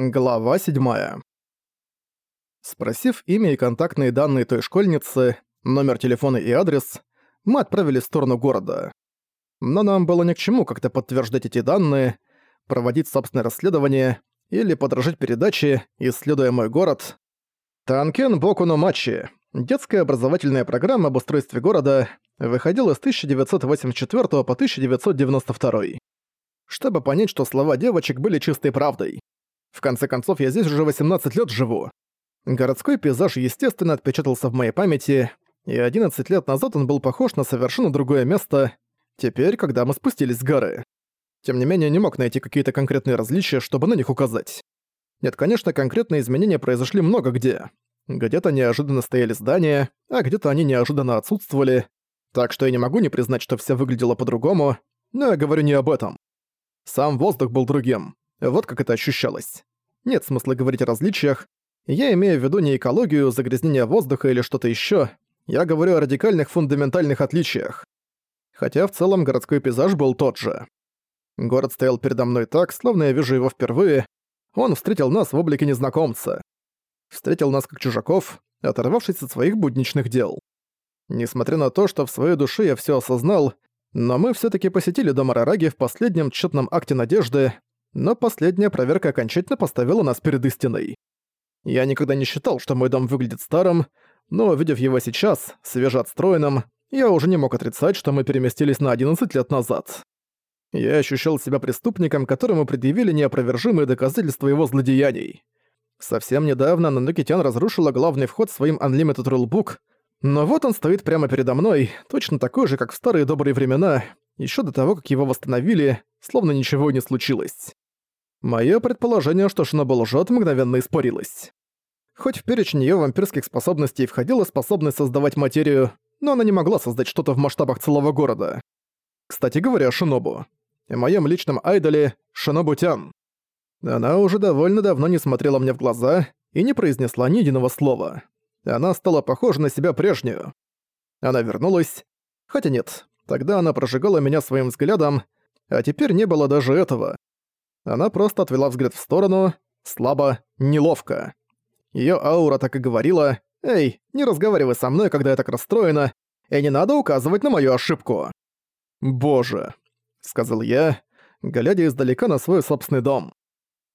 Глава 7. Спросив имя и контактные данные той школьницы, номер телефона и адрес, мы отправились в сторону города. Но нам было ни к чему как-то подтверждать эти данные, проводить собственное расследование или подражать передаче, исследуя мой город. Танкен Боку но Мачи, детская образовательная программа об устройстве города, выходила с 1984 по 1992. Чтобы понять, что слова девочек были чистой правдой. В конце концов, я здесь уже 18 лет живу. Городской пейзаж, естественно, отпечатался в моей памяти, и 11 лет назад он был похож на совершенно другое место, теперь, когда мы спустились с горы. Тем не менее, не мог найти какие-то конкретные различия, чтобы на них указать. Нет, конечно, конкретные изменения произошли много где. Где-то неожиданно стояли здания, а где-то они неожиданно отсутствовали, так что я не могу не признать, что все выглядело по-другому, но я говорю не об этом. Сам воздух был другим. Вот как это ощущалось. Нет смысла говорить о различиях. Я имею в виду не экологию, загрязнение воздуха или что-то ещё. Я говорю о радикальных фундаментальных отличиях. Хотя в целом городской пейзаж был тот же. Город стоял передо мной так, словно я вижу его впервые. Он встретил нас в облике незнакомца. Встретил нас как чужаков, оторвавшись от своих будничных дел. Несмотря на то, что в своей душе я всё осознал, но мы всё-таки посетили дом Арараги в последнем тщетном акте надежды, но последняя проверка окончательно поставила нас перед истиной. Я никогда не считал, что мой дом выглядит старым, но увидев его сейчас, свежеотстроенным, я уже не мог отрицать, что мы переместились на 11 лет назад. Я ощущал себя преступником, которому предъявили неопровержимые доказательства его злодеяний. Совсем недавно Нанукитян разрушила главный вход своим Unlimited Rulebook, но вот он стоит прямо передо мной, точно такой же, как в старые добрые времена, еще до того, как его восстановили, словно ничего не случилось. Моё предположение, что Шиноба лжёт, мгновенно испарилось. Хоть в перечень её вампирских способностей входила способность создавать материю, но она не могла создать что-то в масштабах целого города. Кстати говоря Шинобу. О моём личном айдоле Шинобу Тян. Она уже довольно давно не смотрела мне в глаза и не произнесла ни единого слова. Она стала похожа на себя прежнюю. Она вернулась. Хотя нет, тогда она прожигала меня своим взглядом, а теперь не было даже этого. Она просто отвела взгляд в сторону, слабо, неловко. Её аура так и говорила «Эй, не разговаривай со мной, когда я так расстроена, и не надо указывать на мою ошибку». «Боже», — сказал я, глядя издалека на свой собственный дом.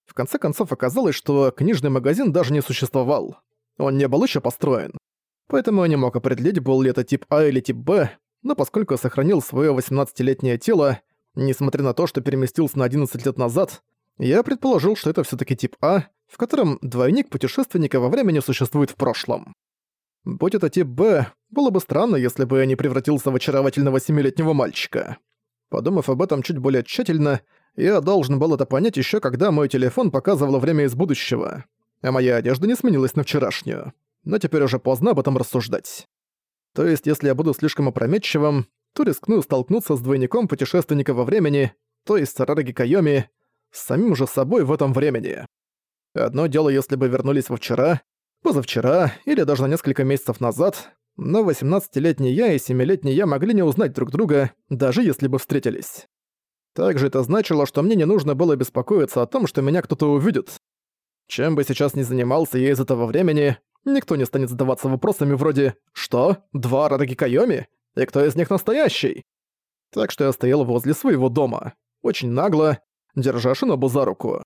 В конце концов оказалось, что книжный магазин даже не существовал. Он не был еще построен. Поэтому я не мог определить, был ли это тип А или тип Б, но поскольку сохранил свое 18-летнее тело, Несмотря на то, что переместился на 11 лет назад, я предположил, что это все таки тип А, в котором двойник путешественника во времени существует в прошлом. Будь это тип Б, было бы странно, если бы я не превратился в очаровательного семилетнего мальчика. Подумав об этом чуть более тщательно, я должен был это понять еще когда мой телефон показывал время из будущего, а моя одежда не сменилась на вчерашнюю. Но теперь уже поздно об этом рассуждать. То есть, если я буду слишком опрометчивым, то рискну столкнуться с двойником путешественника во времени, то есть Сарараги Кайоми, с самим же собой в этом времени. Одно дело, если бы вернулись во вчера, позавчера или даже на несколько месяцев назад, но 18-летний я и 7-летний я могли не узнать друг друга, даже если бы встретились. Также это значило, что мне не нужно было беспокоиться о том, что меня кто-то увидит. Чем бы сейчас ни занимался я из этого времени, никто не станет задаваться вопросами вроде «Что? Два Рараги Кайоми? И кто из них настоящий? Так что я стоял возле своего дома, очень нагло, держа Шинобу за руку.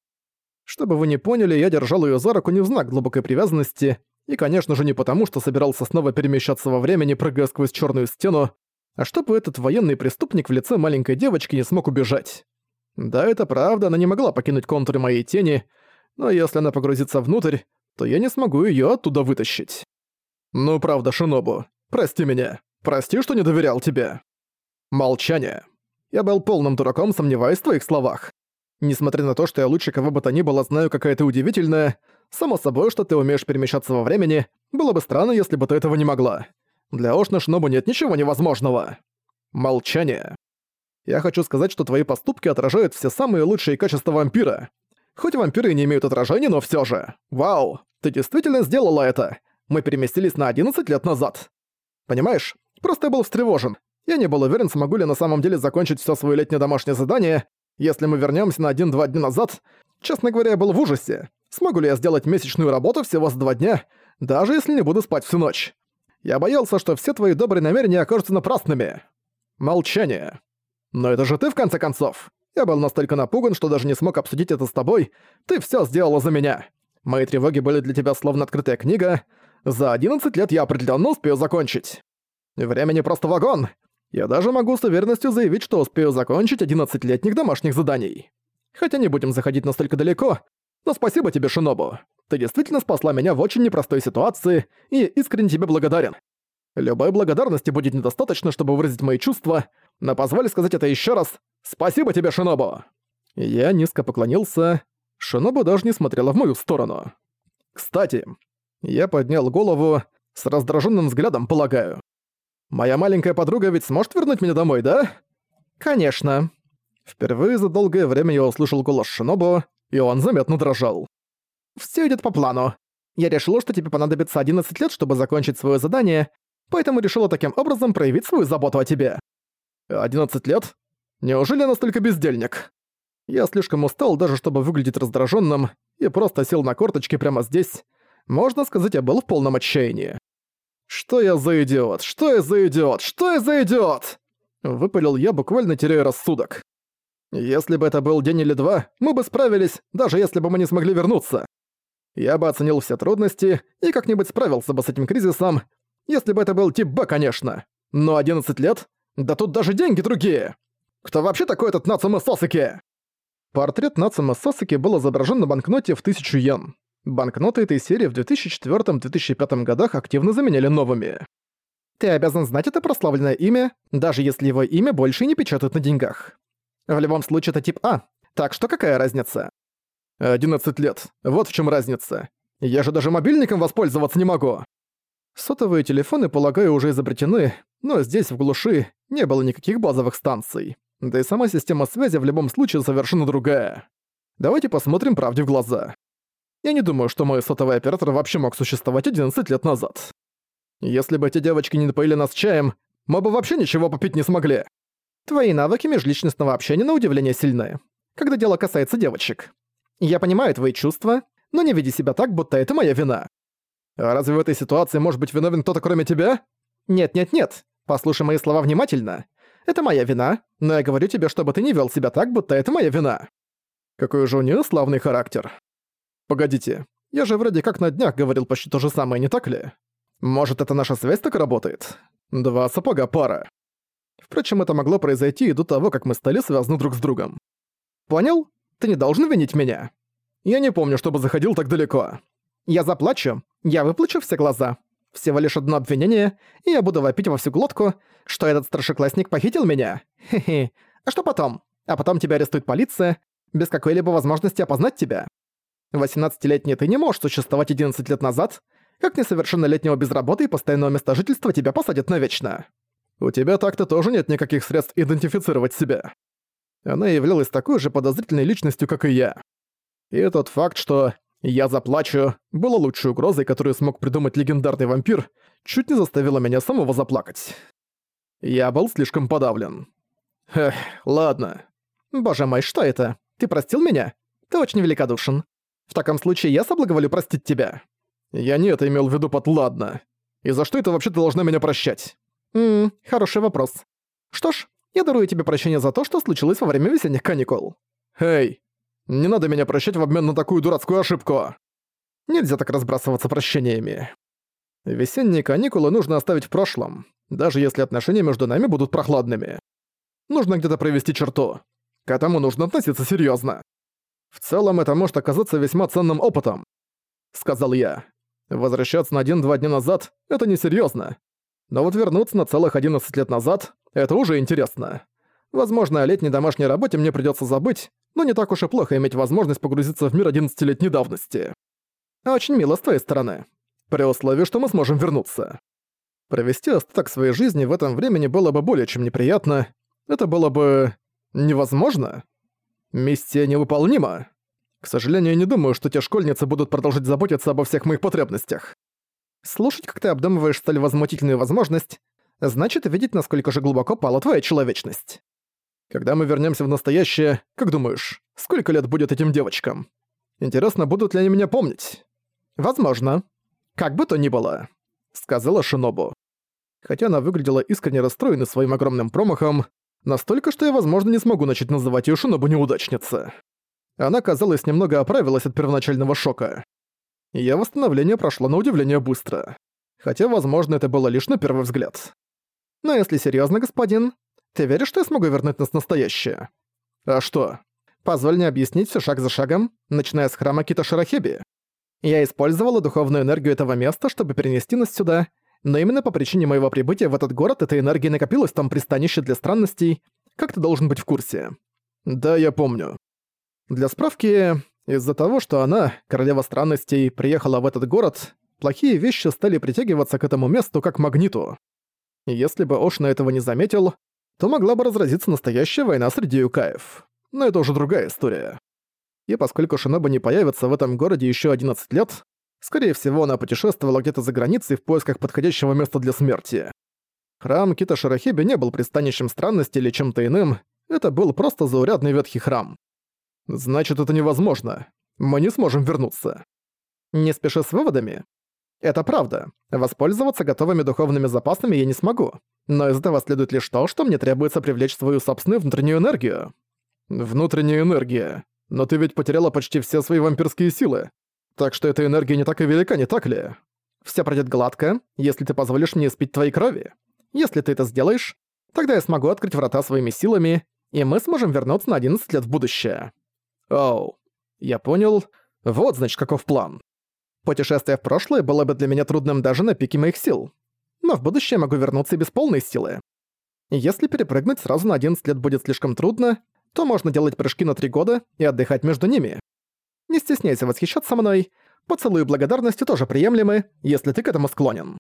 Чтобы вы не поняли, я держал её за руку не в знак глубокой привязанности, и, конечно же, не потому, что собирался снова перемещаться во времени, прыгая сквозь чёрную стену, а чтобы этот военный преступник в лице маленькой девочки не смог убежать. Да, это правда, она не могла покинуть контуры моей тени, но если она погрузится внутрь, то я не смогу её оттуда вытащить. Ну правда, Шинобу, прости меня. Прости, что не доверял тебе». Молчание. Я был полным дураком, сомневаясь в твоих словах. Несмотря на то, что я лучше кого бы то ни было знаю, какая ты удивительная, само собой, что ты умеешь перемещаться во времени, было бы странно, если бы ты этого не могла. Для Ошна Шинобу нет ничего невозможного. Молчание. Я хочу сказать, что твои поступки отражают все самые лучшие качества вампира. Хоть вампиры и не имеют отражения, но все же. Вау, ты действительно сделала это. Мы переместились на 11 лет назад. Понимаешь, Просто я был встревожен. Я не был уверен, смогу ли на самом деле закончить все свое летнее домашнее задание, если мы вернемся на один-два дня назад. Честно говоря, я был в ужасе. Смогу ли я сделать месячную работу всего за два дня, даже если не буду спать всю ночь? Я боялся, что все твои добрые намерения окажутся напрасными. Молчание. Но это же ты, в конце концов. Я был настолько напуган, что даже не смог обсудить это с тобой. Ты всё сделала за меня. Мои тревоги были для тебя словно открытая книга. За 11 лет я определённо успею закончить. Времени просто вагон. Я даже могу с уверенностью заявить, что успею закончить 11-летних домашних заданий. Хотя не будем заходить настолько далеко, но спасибо тебе, Шинобу. Ты действительно спасла меня в очень непростой ситуации, и искренне тебе благодарен. Любой благодарности будет недостаточно, чтобы выразить мои чувства, но позволь сказать это еще раз. Спасибо тебе, Шинобу!» Я низко поклонился. Шинобу даже не смотрела в мою сторону. «Кстати, я поднял голову с раздраженным взглядом, полагаю. Моя маленькая подруга ведь сможет вернуть меня домой, да?» «Конечно». Впервые за долгое время я услышал голос Шинобу, и он заметно дрожал. «Всё идёт по плану. Я решила, что тебе понадобится 11 лет, чтобы закончить своё задание, поэтому решила таким образом проявить свою заботу о тебе». «11 лет? Неужели я настолько бездельник?» Я слишком устал даже, чтобы выглядеть раздраженным, и просто сел на корточки прямо здесь. Можно сказать, я был в полном отчаянии. «Что я за идиот? Что я за идиот? Что я за идиот?» Выпалил я, буквально теряя рассудок. Если бы это был день или два, мы бы справились, даже если бы мы не смогли вернуться. Я бы оценил все трудности и как-нибудь справился бы с этим кризисом, если бы это был тип конечно. Но 11 лет? Да тут даже деньги другие. Кто вообще такой этот Нацума Сосаки? Портрет Нацума Сосаки был изображен на банкноте в 1000 йен. Банкноты этой серии в 2004-2005 годах активно заменяли новыми. Ты обязан знать это прославленное имя, даже если его имя больше не печатают на деньгах. В любом случае это тип А, так что какая разница? 11 лет, вот в чем разница. Я же даже мобильником воспользоваться не могу. Сотовые телефоны, полагаю, уже изобретены, но здесь, в глуши, не было никаких базовых станций. Да и сама система связи в любом случае совершенно другая. Давайте посмотрим правде в глаза. Я не думаю, что мой сотовый оператор вообще мог существовать 11 лет назад. Если бы эти девочки не напоили нас чаем, мы бы вообще ничего попить не смогли. Твои навыки межличностного общения на удивление сильны, когда дело касается девочек. Я понимаю твои чувства, но не веди себя так, будто это моя вина. А разве в этой ситуации может быть виновен кто-то кроме тебя? Нет-нет-нет, послушай мои слова внимательно. Это моя вина, но я говорю тебе, чтобы ты не вел себя так, будто это моя вина. Какой же у нее славный характер. Погодите, я же вроде как на днях говорил почти то же самое, не так ли? Может, это наша связь так работает? Два сапога пара. Впрочем, это могло произойти и до того, как мы стали связаны друг с другом. Понял? Ты не должен винить меня. Я не помню, чтобы заходил так далеко. Я заплачу, я выплачу все глаза. Всего лишь одно обвинение, и я буду вопить во всю глотку, что этот старшеклассник похитил меня. Хе-хе. А что потом? А потом тебя арестует полиция, без какой-либо возможности опознать тебя. 18-летний ты не можешь существовать 11 лет назад, как несовершеннолетнего без работы и постоянного места жительства тебя посадят навечно. У тебя так-то тоже нет никаких средств идентифицировать себя. Она являлась такой же подозрительной личностью, как и я. И тот факт, что «я заплачу» было лучшей угрозой, которую смог придумать легендарный вампир, чуть не заставило меня самого заплакать. Я был слишком подавлен. Эх, ладно. Боже мой, что это? Ты простил меня? Ты очень великодушен. В таком случае я соблаговолю простить тебя. Я не это имел в виду под «ладно». И за что это вообще ты должна меня прощать? Ммм, хороший вопрос. Что ж, я дарую тебе прощение за то, что случилось во время весенних каникул. Эй, не надо меня прощать в обмен на такую дурацкую ошибку. Нельзя так разбрасываться прощениями. Весенние каникулы нужно оставить в прошлом, даже если отношения между нами будут прохладными. Нужно где-то провести черту. К этому нужно относиться серьезно. В целом это может оказаться весьма ценным опытом, сказал я. Возвращаться на один-два дня назад — это несерьезно. Но вот вернуться на целых 11 лет назад — это уже интересно. Возможно, о летней домашней работе мне придётся забыть, но не так уж и плохо иметь возможность погрузиться в мир 11-летней давности. Очень мило с твоей стороны. При условии, что мы сможем вернуться. Провести остаток своей жизни в этом времени было бы более чем неприятно. Это было бы... невозможно. Миссия невыполнима. К сожалению, не думаю, что те школьницы будут продолжать заботиться обо всех моих потребностях. Слушать, как ты обдумываешь столь возмутительную возможность, значит видеть, насколько же глубоко пала твоя человечность. Когда мы вернемся в настоящее, как думаешь, сколько лет будет этим девочкам? Интересно, будут ли они меня помнить? Возможно. Как бы то ни было, сказала Шинобу. Хотя она выглядела искренне расстроенной своим огромным промахом, настолько, что я, возможно, не смогу начать называть её Шинобу неудачницей. Она, казалось, немного оправилась от первоначального шока. Её восстановление прошло на удивление быстро. Хотя, возможно, это было лишь на первый взгляд. Но если серьёзно, господин, ты веришь, что я смогу вернуть нас в настоящее? А что? Позволь мне объяснить всё шаг за шагом, начиная с храма Кита Шарахеби. Я использовала духовную энергию этого места, чтобы перенести нас сюда, но именно по причине моего прибытия в этот город эта энергия накопилась в пристанище для странностей, как ты должен быть в курсе. Да, я помню. Для справки, из-за того, что она, королева странностей, приехала в этот город, плохие вещи стали притягиваться к этому месту как магниту. Если бы Ошна этого не заметил, то могла бы разразиться настоящая война среди юкаев. Но это уже другая история. И поскольку Шиноба не появится в этом городе еще 11 лет, скорее всего, она путешествовала где-то за границей в поисках подходящего места для смерти. Храм Кита Шарахеби не был пристанищем странности или чем-то иным, это был просто заурядный ветхий храм. Значит, это невозможно. Мы не сможем вернуться. Не спеши с выводами. Это правда. Воспользоваться готовыми духовными запасами я не смогу. Но из этого следует лишь то, что мне требуется привлечь свою собственную внутреннюю энергию. Внутренняя энергия. Но ты ведь потеряла почти все свои вампирские силы. Так что эта энергия не так и велика, не так ли? Всё пройдёт гладко, если ты позволишь мне спить твоей крови. Если ты это сделаешь, тогда я смогу открыть врата своими силами, и мы сможем вернуться на 11 лет в будущее. Оу, я понял. Вот, значит, каков план. Путешествие в прошлое было бы для меня трудным даже на пике моих сил. Но в будущее могу вернуться без полной силы. Если перепрыгнуть сразу на 11 лет будет слишком трудно, то можно делать прыжки на 3 года и отдыхать между ними. Не стесняйся восхищаться мной, поцелуи благодарности тоже приемлемы, если ты к этому склонен.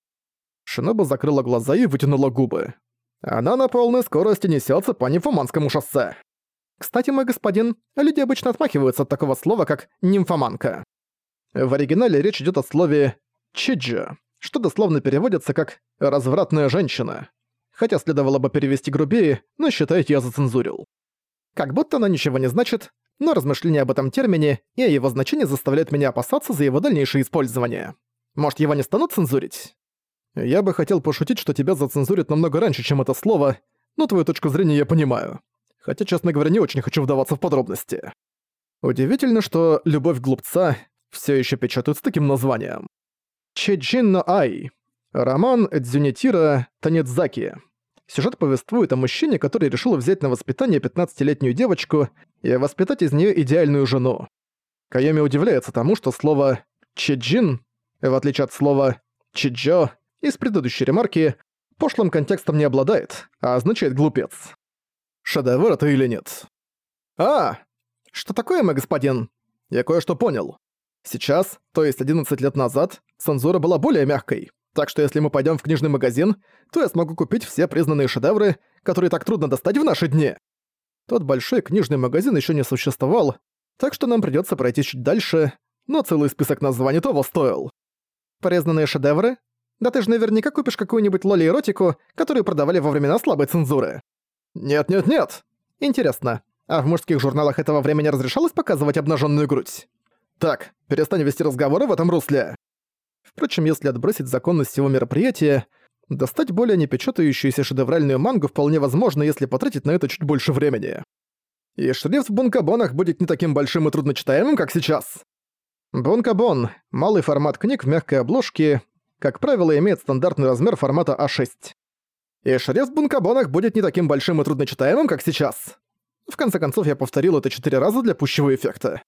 Шиноба закрыла глаза и вытянула губы. Она на полной скорости несется по Нимфоманскому шоссе. Кстати, мой господин, люди обычно отмахиваются от такого слова, как «нимфоманка». В оригинале речь идет о слове «чиджа», что дословно переводится как «развратная женщина». Хотя следовало бы перевести грубее, но считайте, я зацензурил. Как будто оно ничего не значит, но размышления об этом термине и о его значении заставляют меня опасаться за его дальнейшее использование. Может, его не станут цензурить? Я бы хотел пошутить, что тебя зацензурят намного раньше, чем это слово, но твою точку зрения я понимаю. Хотя, честно говоря, не очень хочу вдаваться в подробности. Удивительно, что «Любовь глупца» все еще печатают с таким названием. Чеджин но Ай. Роман Дзюнитира Танедзаки. Сюжет повествует о мужчине, который решил взять на воспитание 15-летнюю девочку и воспитать из нее идеальную жену. Кайоми удивляется тому, что слово «чеджин», в отличие от слова «чиджо» из предыдущей ремарки, пошлым контекстом не обладает, а означает «глупец». Шедевр это или нет? «А! Что такое, мой господин?» «Я кое-что понял. Сейчас, то есть 11 лет назад, цензура была более мягкой. Так что если мы пойдем в книжный магазин, то я смогу купить все признанные шедевры, которые так трудно достать в наши дни. Тот большой книжный магазин еще не существовал, так что нам придется пройти чуть дальше, но целый список названий того стоил. Признанные шедевры? Да ты же наверняка купишь какую-нибудь лоли-эротику, которую продавали во времена слабой цензуры. Нет-нет-нет. Интересно, а в мужских журналах этого времени разрешалось показывать обнаженную грудь? Так, перестань вести разговоры в этом русле. Впрочем, если отбросить законность всего мероприятия, достать более непечатающуюся шедевральную мангу вполне возможно, если потратить на это чуть больше времени. И шрифт в бункабонах будет не таким большим и трудночитаемым, как сейчас. Бункабон — малый формат книг в мягкой обложке, как правило, имеет стандартный размер формата А6. И шрифт в бункабонах будет не таким большим и трудночитаемым, как сейчас. В конце концов, я повторил это четыре раза для пущего эффекта.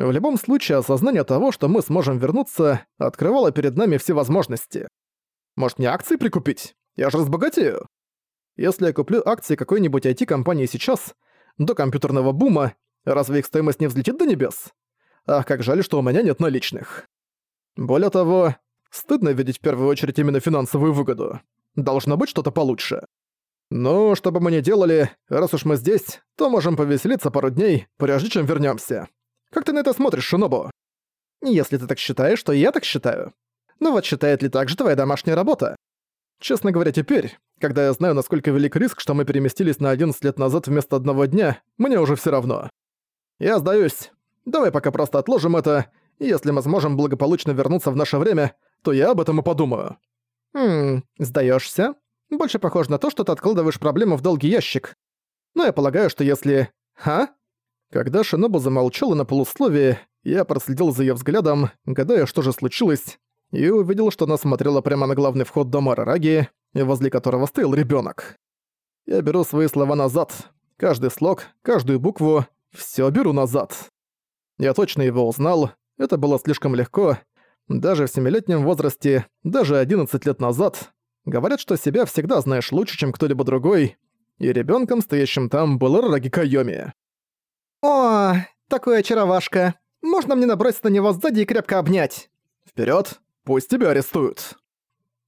В любом случае, осознание того, что мы сможем вернуться, открывало перед нами все возможности. Может, мне акции прикупить? Я же разбогатею. Если я куплю акции какой-нибудь IT-компании сейчас, до компьютерного бума, разве их стоимость не взлетит до небес? Ах, как жаль, что у меня нет наличных. Более того, стыдно видеть в первую очередь именно финансовую выгоду. Должно быть что-то получше. Ну, что бы мы ни делали, раз уж мы здесь, то можем повеселиться пару дней, прежде чем вернёмся. Как ты на это смотришь, Шинобу? Если ты так считаешь, то я так считаю. Но вот считает ли так же твоя домашняя работа? Честно говоря, теперь, когда я знаю, насколько велик риск, что мы переместились на 11 лет назад вместо одного дня, мне уже всё равно. Я сдаюсь. Давай пока просто отложим это, и если мы сможем благополучно вернуться в наше время, то я об этом и подумаю». «Хм, сдаешься? Больше похоже на то, что ты откладываешь проблему в долгий ящик. Но я полагаю, что если... Ха?» Когда Шинобу замолчала на полусловие, я проследил за ее взглядом, гадая, что же случилось, и увидел, что она смотрела прямо на главный вход дома Рараги, возле которого стоял ребенок. Я беру свои слова назад. Каждый слог, каждую букву, все беру назад. Я точно его узнал, это было слишком легко. Даже в семилетнем возрасте, даже 11 лет назад. Говорят, что себя всегда знаешь лучше, чем кто-либо другой. И ребенком, стоящим там, был Рараги Кайоми. «О, такой очаровашка. Можно мне наброситься на него сзади и крепко обнять?» Вперед, Пусть тебя арестуют!»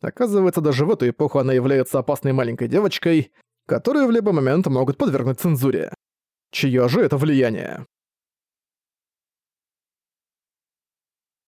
Оказывается, даже в эту эпоху она является опасной маленькой девочкой, которую в любой момент могут подвергнуть цензуре. Чьё же это влияние?